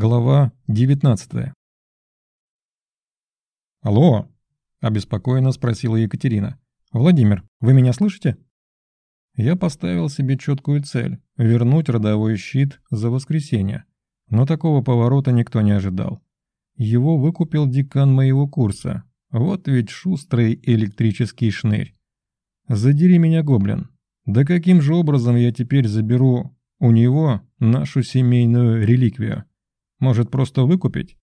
Глава 19 «Алло!» – обеспокоенно спросила Екатерина. «Владимир, вы меня слышите?» Я поставил себе четкую цель – вернуть родовой щит за воскресенье. Но такого поворота никто не ожидал. Его выкупил декан моего курса. Вот ведь шустрый электрический шнырь. Задери меня, гоблин. Да каким же образом я теперь заберу у него нашу семейную реликвию? Может, просто выкупить?»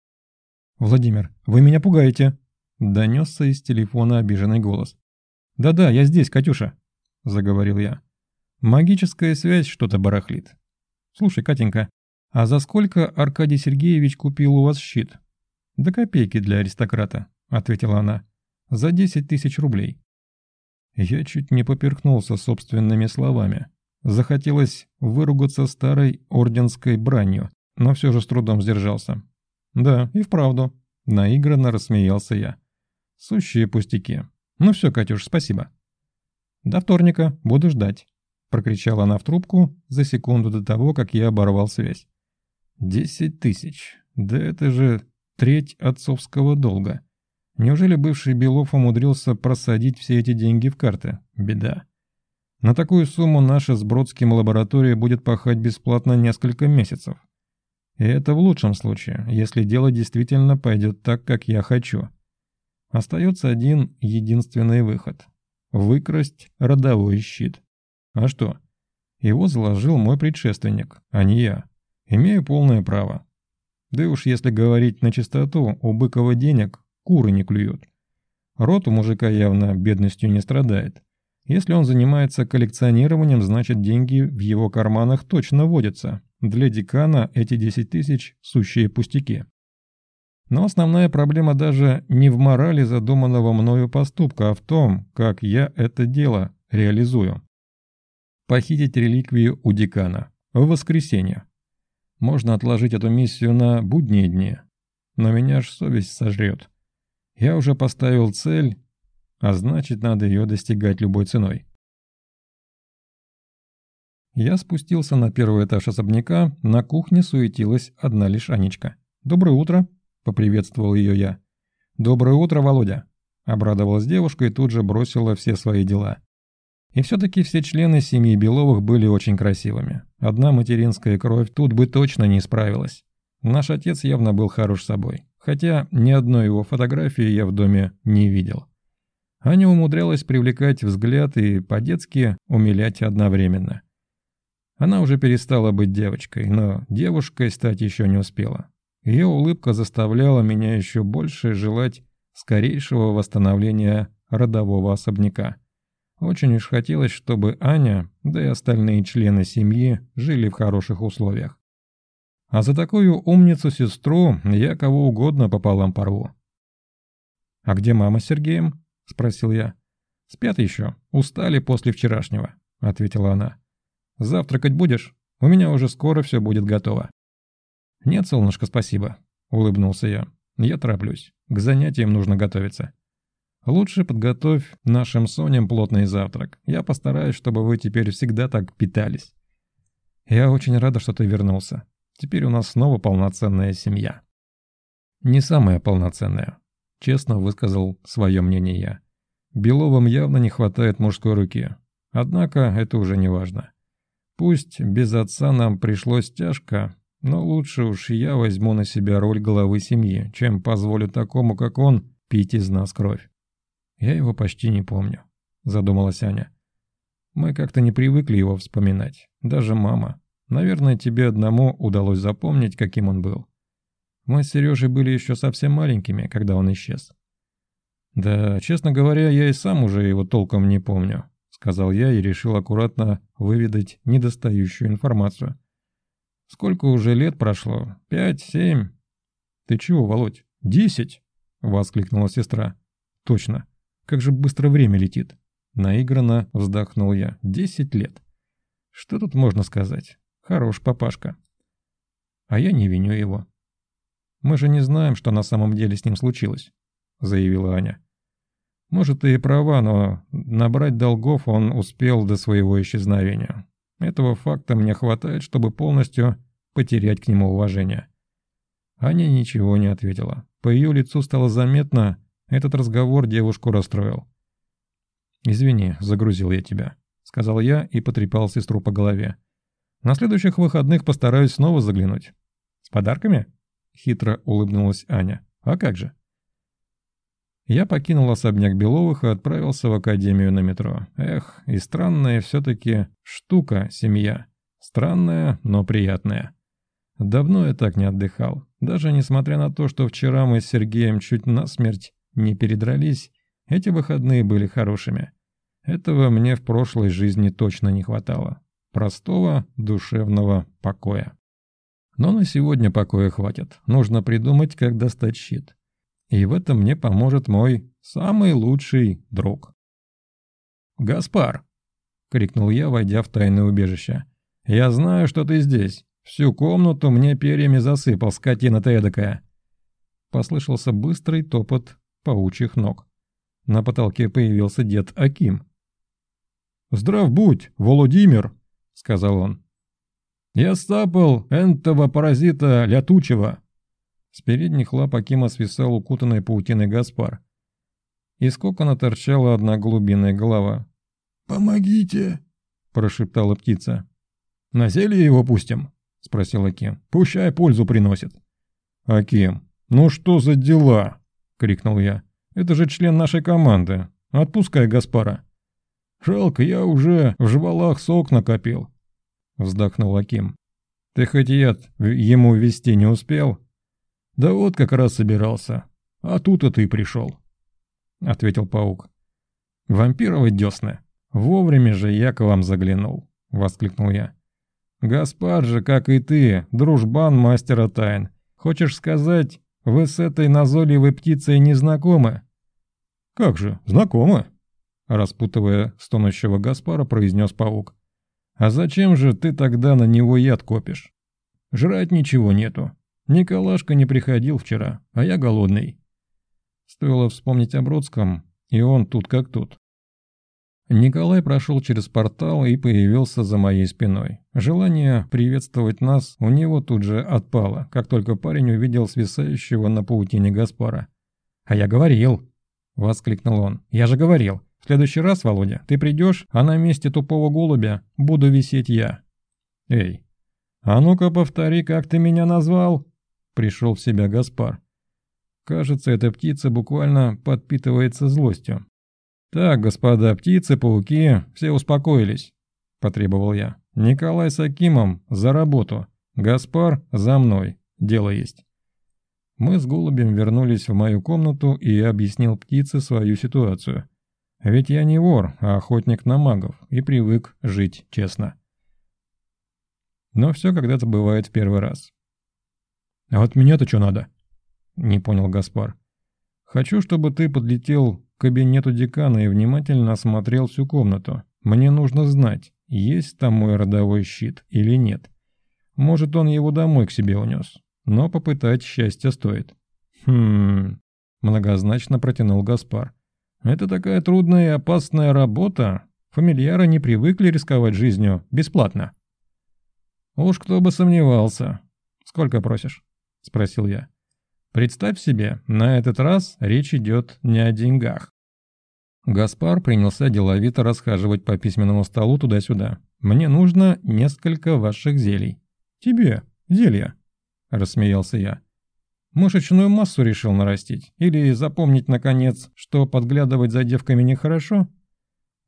«Владимир, вы меня пугаете!» – донесся из телефона обиженный голос. «Да-да, я здесь, Катюша», – заговорил я. «Магическая связь что-то барахлит. Слушай, Катенька, а за сколько Аркадий Сергеевич купил у вас щит?» «До копейки для аристократа», – ответила она. «За десять тысяч рублей». Я чуть не поперхнулся собственными словами. Захотелось выругаться старой орденской бранью, но все же с трудом сдержался. «Да, и вправду», — наигранно рассмеялся я. «Сущие пустяки. Ну все, Катюш, спасибо». «До вторника, буду ждать», — прокричала она в трубку за секунду до того, как я оборвал связь. «Десять тысяч. Да это же треть отцовского долга. Неужели бывший Белов умудрился просадить все эти деньги в карты? Беда. На такую сумму наша с Бродским лаборатория будет пахать бесплатно несколько месяцев. И это в лучшем случае, если дело действительно пойдет так, как я хочу. Остается один единственный выход – выкрасть родовой щит. А что? Его заложил мой предшественник, а не я. Имею полное право. Да и уж если говорить на чистоту, у Быкова денег куры не клюют. Рот у мужика явно бедностью не страдает. Если он занимается коллекционированием, значит деньги в его карманах точно водятся. Для декана эти 10 тысяч – сущие пустяки. Но основная проблема даже не в морали задуманного мною поступка, а в том, как я это дело реализую. Похитить реликвию у декана. В воскресенье. Можно отложить эту миссию на будние дни, но меня аж совесть сожрет. Я уже поставил цель, а значит, надо ее достигать любой ценой. Я спустился на первый этаж особняка, на кухне суетилась одна лишь Анечка. «Доброе утро!» – поприветствовал ее я. «Доброе утро, Володя!» – обрадовалась девушка и тут же бросила все свои дела. И все-таки все члены семьи Беловых были очень красивыми. Одна материнская кровь тут бы точно не справилась. Наш отец явно был хорош собой, хотя ни одной его фотографии я в доме не видел. Аня умудрялась привлекать взгляд и по-детски умилять одновременно – она уже перестала быть девочкой, но девушкой стать еще не успела. Ее улыбка заставляла меня еще больше желать скорейшего восстановления родового особняка. Очень уж хотелось, чтобы Аня, да и остальные члены семьи жили в хороших условиях. А за такую умницу-сестру я кого угодно пополам порву. «А где мама с Сергеем?» – спросил я. «Спят еще, устали после вчерашнего», – ответила она. Завтракать будешь? У меня уже скоро все будет готово». «Нет, солнышко, спасибо», — улыбнулся я. «Я тороплюсь. К занятиям нужно готовиться». «Лучше подготовь нашим Соням плотный завтрак. Я постараюсь, чтобы вы теперь всегда так питались». «Я очень рада, что ты вернулся. Теперь у нас снова полноценная семья». «Не самая полноценная», — честно высказал свое мнение я. «Беловым явно не хватает мужской руки. Однако это уже не важно. Пусть без отца нам пришлось тяжко, но лучше уж я возьму на себя роль главы семьи, чем позволю такому, как он, пить из нас кровь. Я его почти не помню, задумалась Аня. Мы как-то не привыкли его вспоминать, даже мама. Наверное, тебе одному удалось запомнить, каким он был. Мы с Сережей были еще совсем маленькими, когда он исчез. Да, честно говоря, я и сам уже его толком не помню сказал я и решил аккуратно выведать недостающую информацию. «Сколько уже лет прошло? Пять, семь?» «Ты чего, Володь? Десять?» — воскликнула сестра. «Точно. Как же быстро время летит!» Наигранно вздохнул я. «Десять лет. Что тут можно сказать? Хорош папашка. А я не виню его. Мы же не знаем, что на самом деле с ним случилось», — заявила Аня. Может, и права, но набрать долгов он успел до своего исчезновения. Этого факта мне хватает, чтобы полностью потерять к нему уважение. Аня ничего не ответила. По ее лицу стало заметно, этот разговор девушку расстроил. «Извини, загрузил я тебя», — сказал я и потрепал сестру по голове. «На следующих выходных постараюсь снова заглянуть». «С подарками?» — хитро улыбнулась Аня. «А как же?» Я покинул особняк Беловых и отправился в академию на метро. Эх, и странная все-таки штука семья. Странная, но приятная. Давно я так не отдыхал. Даже несмотря на то, что вчера мы с Сергеем чуть насмерть не передрались, эти выходные были хорошими. Этого мне в прошлой жизни точно не хватало. Простого душевного покоя. Но на сегодня покоя хватит. Нужно придумать, как достать щит. И в этом мне поможет мой самый лучший друг. «Гаспар!» — крикнул я, войдя в тайное убежище. «Я знаю, что ты здесь. Всю комнату мне перьями засыпал, скотина ты эдакая!» Послышался быстрый топот паучьих ног. На потолке появился дед Аким. «Здрав будь, Володимир!» — сказал он. «Я стапал энтого паразита лятучего!» С передних лап Акима свисал укутанный паутиной Гаспар. Из кокона торчала одна глубинная голова. «Помогите!» – прошептала птица. «На зелье его пустим?» – спросил Аким. «Пущай пользу приносит». «Аким, ну что за дела?» – крикнул я. «Это же член нашей команды. Отпускай Гаспара». «Жалко, я уже в жвалах сок накопил», — вздохнул Аким. «Ты хоть яд ему ввести не успел?» «Да вот как раз собирался. А тут и ты пришел», — ответил паук. «Вампировы десны. Вовремя же я к вам заглянул», — воскликнул я. «Гаспар же, как и ты, дружбан мастера тайн. Хочешь сказать, вы с этой назойливой птицей не знакомы?» «Как же, знакомы», Распутывая стонущего Гаспара, произнес паук. «А зачем же ты тогда на него яд копишь? Жрать ничего нету. Николашка не приходил вчера, а я голодный». Стоило вспомнить о Бродском, и он тут как тут. Николай прошел через портал и появился за моей спиной. Желание приветствовать нас у него тут же отпало, как только парень увидел свисающего на паутине Гаспара. «А я говорил!» — воскликнул он. «Я же говорил! В следующий раз, Володя, ты придешь, а на месте тупого голубя буду висеть я. Эй, а ну-ка повтори, как ты меня назвал? Пришел в себя Гаспар. Кажется, эта птица буквально подпитывается злостью. Так, господа птицы, пауки, все успокоились, потребовал я. Николай с Акимом за работу, Гаспар за мной, дело есть. Мы с голубем вернулись в мою комнату и объяснил птице свою ситуацию. Ведь я не вор, а охотник на магов и привык жить честно. Но все когда-то бывает в первый раз. «А вот меня-то что надо?» — не понял Гаспар. «Хочу, чтобы ты подлетел к кабинету декана и внимательно осмотрел всю комнату. Мне нужно знать, есть там мой родовой щит или нет. Может, он его домой к себе унес. Но попытать счастье стоит». «Хм...» — многозначно протянул Гаспар. Это такая трудная и опасная работа. Фамильяры не привыкли рисковать жизнью бесплатно. Уж кто бы сомневался. Сколько просишь? Спросил я. Представь себе, на этот раз речь идет не о деньгах. Гаспар принялся деловито расхаживать по письменному столу туда-сюда. «Мне нужно несколько ваших зелий». «Тебе? Зелья?» – рассмеялся я. Мышечную массу решил нарастить? Или запомнить, наконец, что подглядывать за девками нехорошо?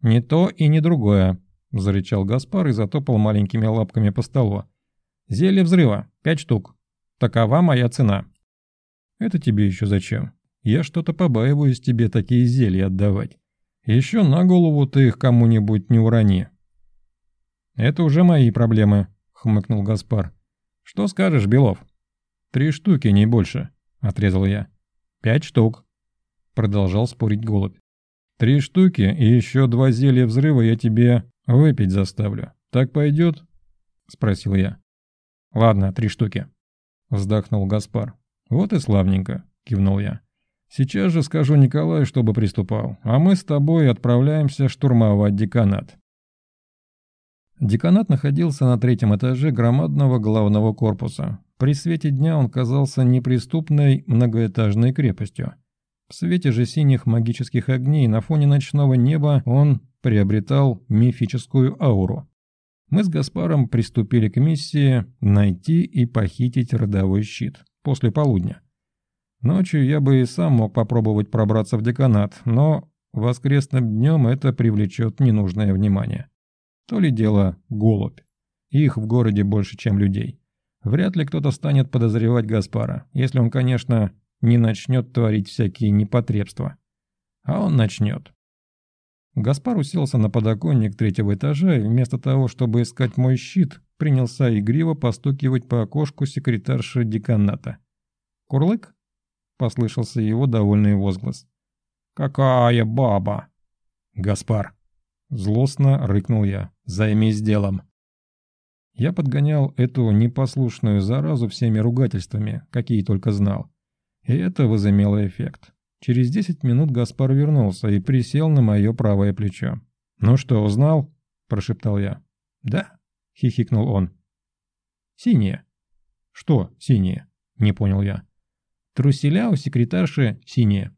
Не то и не другое, зарычал Гаспар и затопал маленькими лапками по столу. Зелье взрыва, пять штук. Такова моя цена. Это тебе еще зачем? Я что-то побаиваюсь тебе такие зелья отдавать. Еще на голову ты их кому-нибудь не урони. Это уже мои проблемы, хмыкнул Гаспар. Что скажешь, Белов? «Три штуки, не больше», — отрезал я. «Пять штук», — продолжал спорить голубь. «Три штуки и еще два зелья взрыва я тебе выпить заставлю. Так пойдет?» — спросил я. «Ладно, три штуки», — вздохнул Гаспар. «Вот и славненько», — кивнул я. «Сейчас же скажу Николаю, чтобы приступал, а мы с тобой отправляемся штурмовать деканат». Деканат находился на третьем этаже громадного главного корпуса. При свете дня он казался неприступной многоэтажной крепостью. В свете же синих магических огней на фоне ночного неба он приобретал мифическую ауру. Мы с Гаспаром приступили к миссии найти и похитить родовой щит после полудня. Ночью я бы и сам мог попробовать пробраться в деканат, но воскресным днем это привлечет ненужное внимание. То ли дело голубь. Их в городе больше, чем людей. Вряд ли кто-то станет подозревать Гаспара, если он, конечно, не начнет творить всякие непотребства. А он начнет. Гаспар уселся на подоконник третьего этажа и вместо того, чтобы искать мой щит, принялся игриво постукивать по окошку секретарши деканата. «Курлык?» — послышался его довольный возглас. «Какая баба!» «Гаспар!» — злостно рыкнул я. «Займись делом!» Я подгонял эту непослушную заразу всеми ругательствами, какие только знал. И это возымело эффект. Через десять минут Гаспар вернулся и присел на мое правое плечо. «Ну что, узнал?» – прошептал я. «Да», – хихикнул он. «Синие». «Что синие?» – не понял я. «Труселя у секретарши синие».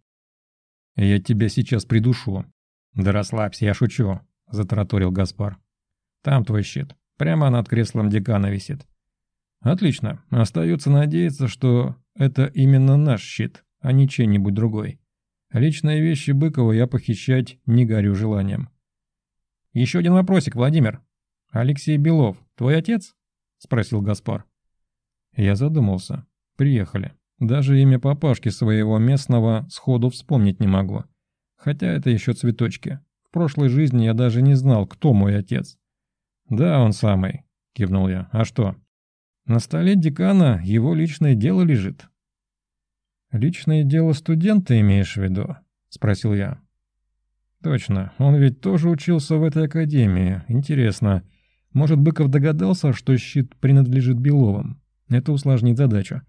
«Я тебя сейчас придушу». «Да расслабься, я шучу», – затараторил Гаспар. «Там твой щит. Прямо над креслом декана висит». «Отлично. Остается надеяться, что это именно наш щит а не чей-нибудь другой. Личные вещи Быкова я похищать не горю желанием. «Еще один вопросик, Владимир. Алексей Белов, твой отец?» – спросил Гаспар. Я задумался. Приехали. Даже имя папашки своего местного сходу вспомнить не могу. Хотя это еще цветочки. В прошлой жизни я даже не знал, кто мой отец. «Да, он самый», – кивнул я. «А что?» «На столе декана его личное дело лежит. «Личное дело студента имеешь в виду?» – спросил я. «Точно, он ведь тоже учился в этой академии. Интересно, может, Быков догадался, что щит принадлежит Беловым? Это усложнит задачу.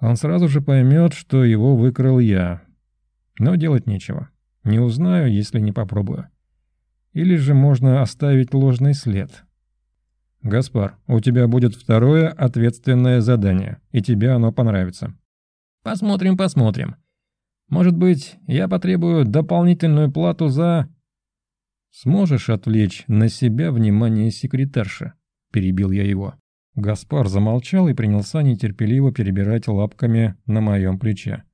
Он сразу же поймет, что его выкрал я. Но делать нечего. Не узнаю, если не попробую. Или же можно оставить ложный след». «Гаспар, у тебя будет второе ответственное задание, и тебе оно понравится. Посмотрим, посмотрим. Может быть, я потребую дополнительную плату за... Сможешь отвлечь на себя внимание секретарша? Перебил я его. Гаспар замолчал и принялся нетерпеливо перебирать лапками на моем плече.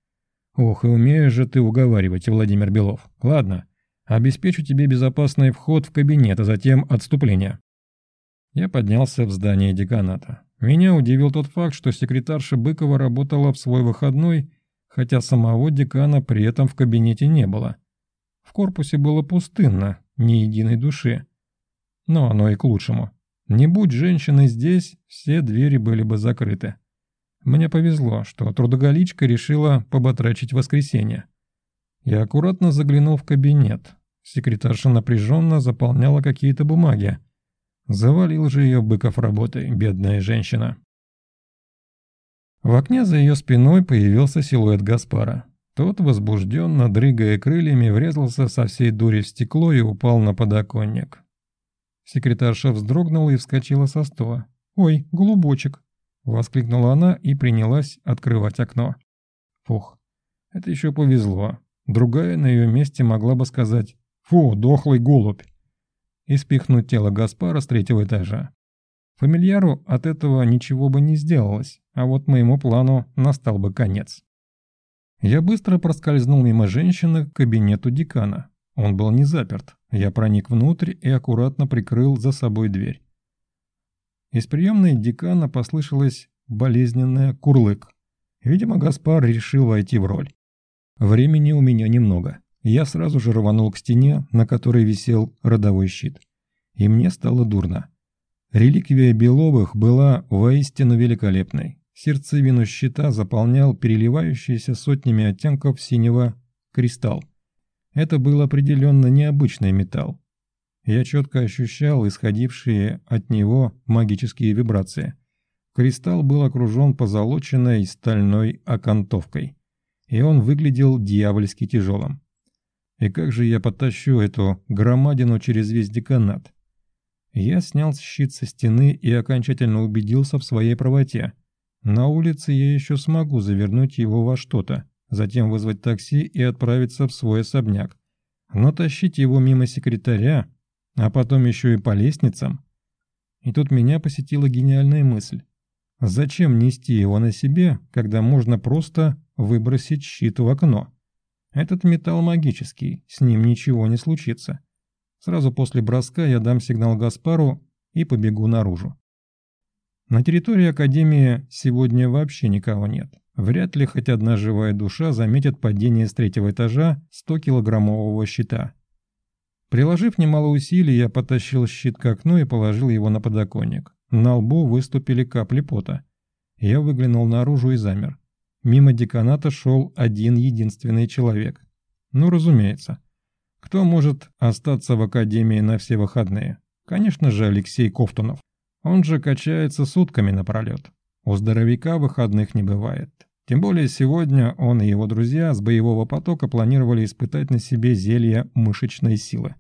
«Ох, и умеешь же ты уговаривать, Владимир Белов. Ладно, обеспечу тебе безопасный вход в кабинет, а затем отступление». Я поднялся в здание деканата. Меня удивил тот факт, что секретарша Быкова работала в свой выходной, хотя самого декана при этом в кабинете не было. В корпусе было пустынно, ни единой души. Но оно и к лучшему. Не будь женщины здесь, все двери были бы закрыты. Мне повезло, что трудоголичка решила поботрачить воскресенье. Я аккуратно заглянул в кабинет. Секретарша напряженно заполняла какие-то бумаги. Завалил же ее Быков работой, бедная женщина. В окне за ее спиной появился силуэт Гаспара. Тот, возбужденно, дрыгая крыльями, врезался со всей дури в стекло и упал на подоконник. Секретарша вздрогнула и вскочила со стола. «Ой, голубочек!» — воскликнула она и принялась открывать окно. Фух, это еще повезло. Другая на ее месте могла бы сказать «Фу, дохлый голубь!» И спихнуть тело Гаспара с третьего этажа. Фамильяру от этого ничего бы не сделалось, а вот моему плану настал бы конец. Я быстро проскользнул мимо женщины к кабинету декана. Он был не заперт. Я проник внутрь и аккуратно прикрыл за собой дверь. Из приемной декана послышалось болезненное курлык. Видимо, Гаспар решил войти в роль. Времени у меня немного. Я сразу же рванул к стене, на которой висел родовой щит. И мне стало дурно. Реликвия Беловых была воистину великолепной. Сердцевину щита заполнял переливающийся сотнями оттенков синего кристалл. Это был определенно необычный металл. Я четко ощущал исходившие от него магические вибрации. Кристалл был окружен позолоченной стальной окантовкой, и он выглядел дьявольски тяжелым. И как же я потащу эту громадину через весь деканат? Я снял щит со стены и окончательно убедился в своей правоте. На улице я еще смогу завернуть его во что-то, затем вызвать такси и отправиться в свой особняк. Но тащить его мимо секретаря, а потом еще и по лестницам. И тут меня посетила гениальная мысль. Зачем нести его на себе, когда можно просто выбросить щит в окно? Этот металл магический, с ним ничего не случится. Сразу после броска я дам сигнал Гаспару и побегу наружу. На территории Академии сегодня вообще никого нет. Вряд ли хоть одна живая душа заметит падение с третьего этажа 100-килограммового щита. Приложив немало усилий, я потащил щит к окну и положил его на подоконник. На лбу выступили капли пота. Я выглянул наружу и замер. Мимо деканата шел один единственный человек. Ну, разумеется. Кто может остаться в академии на все выходные? Конечно же, Алексей Ковтунов. Он же качается сутками напролет. У здоровяка выходных не бывает. Тем более сегодня он и его друзья с боевого потока планировали испытать на себе зелье мышечной силы.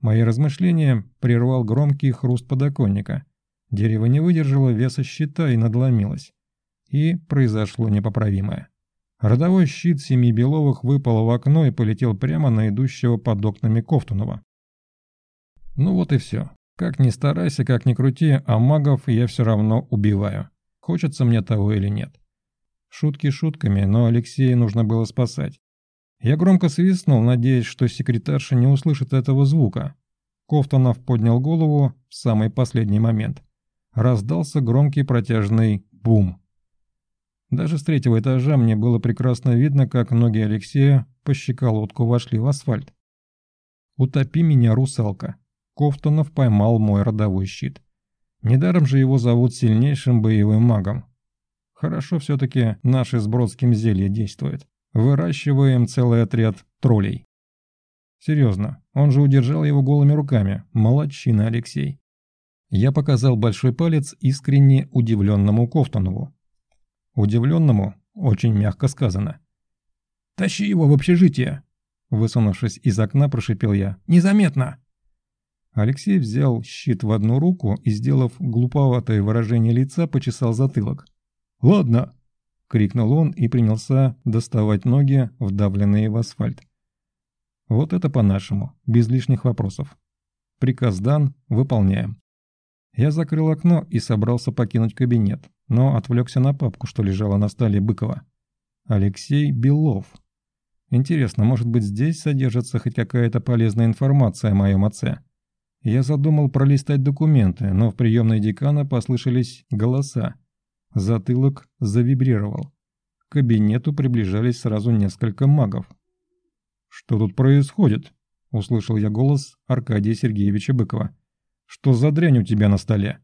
Мои размышления прервал громкий хруст подоконника. Дерево не выдержало веса щита и надломилось. И произошло непоправимое. Родовой щит семи Беловых выпал в окно и полетел прямо на идущего под окнами Ковтунова. Ну вот и все. Как ни старайся, как ни крути, а магов я все равно убиваю. Хочется мне того или нет. Шутки шутками, но Алексея нужно было спасать. Я громко свистнул, надеясь, что секретарша не услышит этого звука. Ковтунов поднял голову в самый последний момент. Раздался громкий протяжный бум. Даже с третьего этажа мне было прекрасно видно, как ноги Алексея по щеколотку вошли в асфальт. «Утопи меня, русалка!» Ковтунов поймал мой родовой щит. Недаром же его зовут сильнейшим боевым магом. Хорошо все-таки наше с Бродским зелье действует. Выращиваем целый отряд троллей. Серьезно, он же удержал его голыми руками. Молодчина, Алексей. Я показал большой палец искренне удивленному Ковтунову. Удивленному очень мягко сказано. «Тащи его в общежитие!» Высунувшись из окна, прошипел я. «Незаметно!» Алексей взял щит в одну руку и, сделав глуповатое выражение лица, почесал затылок. «Ладно!» — крикнул он и принялся доставать ноги, вдавленные в асфальт. Вот это по-нашему, без лишних вопросов. Приказ дан, выполняем. Я закрыл окно и собрался покинуть кабинет, но отвлекся на папку, что лежала на столе Быкова. Алексей Белов. Интересно, может быть здесь содержится хоть какая-то полезная информация о моем отце? Я задумал пролистать документы, но в приемной декана послышались голоса. Затылок завибрировал. К кабинету приближались сразу несколько магов. «Что тут происходит?» – услышал я голос Аркадия Сергеевича Быкова. Что за дрянь у тебя на столе?»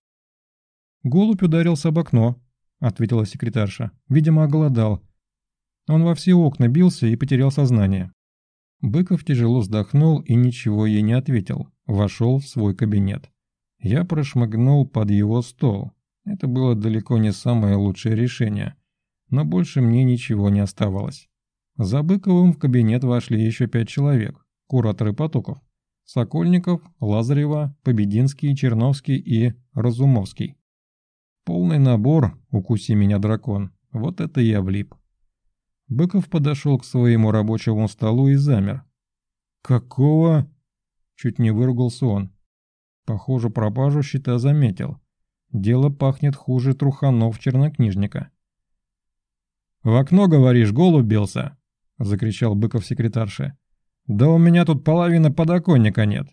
«Голубь ударился об окно», — ответила секретарша. «Видимо, оголодал. Он во все окна бился и потерял сознание». Быков тяжело вздохнул и ничего ей не ответил. Вошел в свой кабинет. Я прошмыгнул под его стол. Это было далеко не самое лучшее решение. Но больше мне ничего не оставалось. За Быковым в кабинет вошли еще пять человек, кураторы потоков. Сокольников, Лазарева, Побединский, Черновский и Разумовский. Полный набор «Укуси меня, дракон». Вот это я влип. Быков подошел к своему рабочему столу и замер. «Какого?» Чуть не выругался он. Похоже, пропажу щита заметил. Дело пахнет хуже труханов чернокнижника. «В окно, говоришь, голубь бился?» — закричал Быков секретарше. «Да у меня тут половина подоконника нет.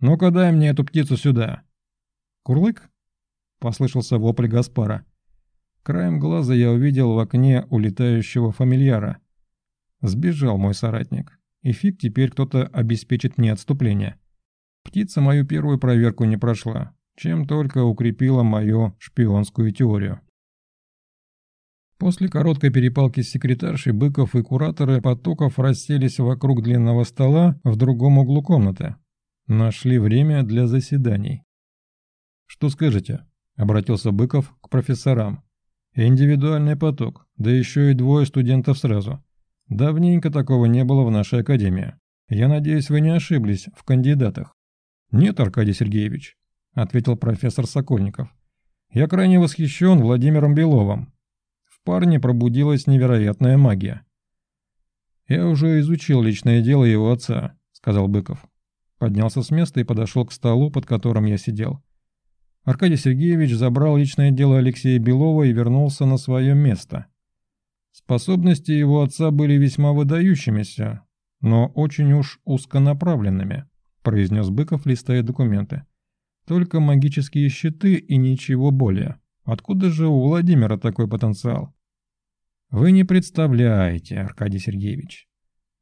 Ну-ка дай мне эту птицу сюда». «Курлык?» — послышался вопль Гаспара. Краем глаза я увидел в окне улетающего фамильяра. Сбежал мой соратник. И фиг теперь кто-то обеспечит мне отступление. Птица мою первую проверку не прошла, чем только укрепила мою шпионскую теорию. После короткой перепалки с секретаршей Быков и кураторы потоков расселись вокруг длинного стола в другом углу комнаты. Нашли время для заседаний. «Что скажете?» – обратился Быков к профессорам. «Индивидуальный поток, да еще и двое студентов сразу. Давненько такого не было в нашей академии. Я надеюсь, вы не ошиблись в кандидатах». «Нет, Аркадий Сергеевич», – ответил профессор Сокольников. Я крайне восхищен Владимиром Беловым. В парне пробудилась невероятная магия. «Я уже изучил личное дело его отца», — сказал Быков. Поднялся с места и подошел к столу, под которым я сидел. Аркадий Сергеевич забрал личное дело Алексея Белова и вернулся на свое место. Способности его отца были весьма выдающимися, но очень уж узконаправленными, произнес Быков, листая документы. Только магические щиты и ничего более. Откуда же у Владимира такой потенциал? Вы не представляете, Аркадий Сергеевич.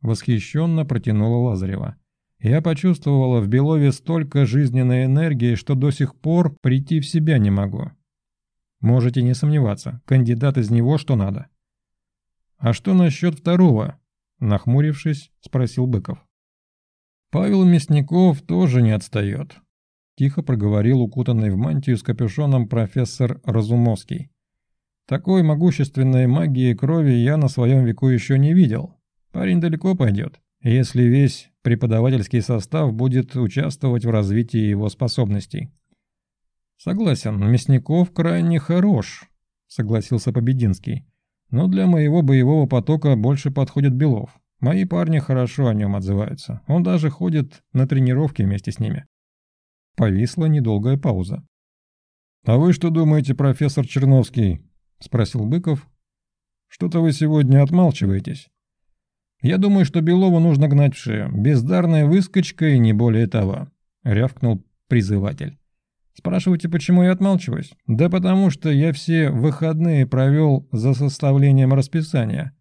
Восхищенно протянула Лазарева. Я почувствовала в Белове столько жизненной энергии, что до сих пор прийти в себя не могу. Можете не сомневаться, кандидат из него что надо. А что насчет второго? Нахмурившись, спросил Быков. Павел Мясников тоже не отстает. Тихо проговорил укутанный в мантию с капюшоном профессор Разумовский. Такой могущественной магии крови я на своем веку еще не видел. Парень далеко пойдет если весь преподавательский состав будет участвовать в развитии его способностей. «Согласен, Мясников крайне хорош», — согласился Побединский. «Но для моего боевого потока больше подходит Белов. Мои парни хорошо о нем отзываются. Он даже ходит на тренировки вместе с ними». Повисла недолгая пауза. «А вы что думаете, профессор Черновский?» — спросил Быков. «Что-то вы сегодня отмалчиваетесь». «Я думаю, что Белову нужно гнать в шею. Бездарная выскочка и не более того», — рявкнул призыватель. «Спрашиваете, почему я отмалчиваюсь? Да потому что я все выходные провел за составлением расписания.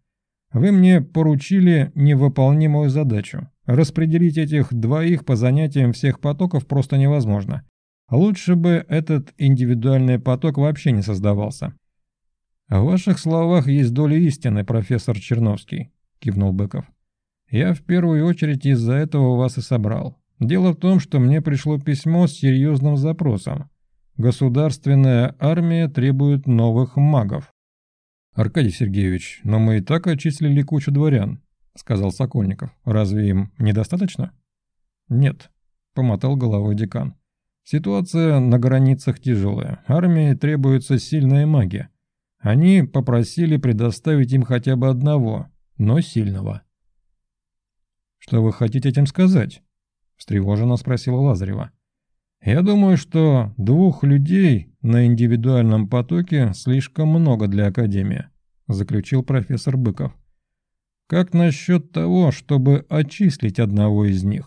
Вы мне поручили невыполнимую задачу. Распределить этих двоих по занятиям всех потоков просто невозможно. Лучше бы этот индивидуальный поток вообще не создавался. В ваших словах есть доля истины, профессор Черновский. — кивнул Быков. «Я в первую очередь из-за этого вас и собрал. Дело в том, что мне пришло письмо с серьезным запросом. Государственная армия требует новых магов». «Аркадий Сергеевич, но мы и так отчислили кучу дворян», — сказал Сокольников. «Разве им недостаточно?» «Нет», — помотал головой декан. «Ситуация на границах тяжелая. Армии требуется сильная магия. Они попросили предоставить им хотя бы одного, но сильного. «Что вы хотите этим сказать?» – встревоженно спросила Лазарева. «Я думаю, что двух людей на индивидуальном потоке слишком много для Академии», – заключил профессор Быков. «Как насчет того, чтобы отчислить одного из них?»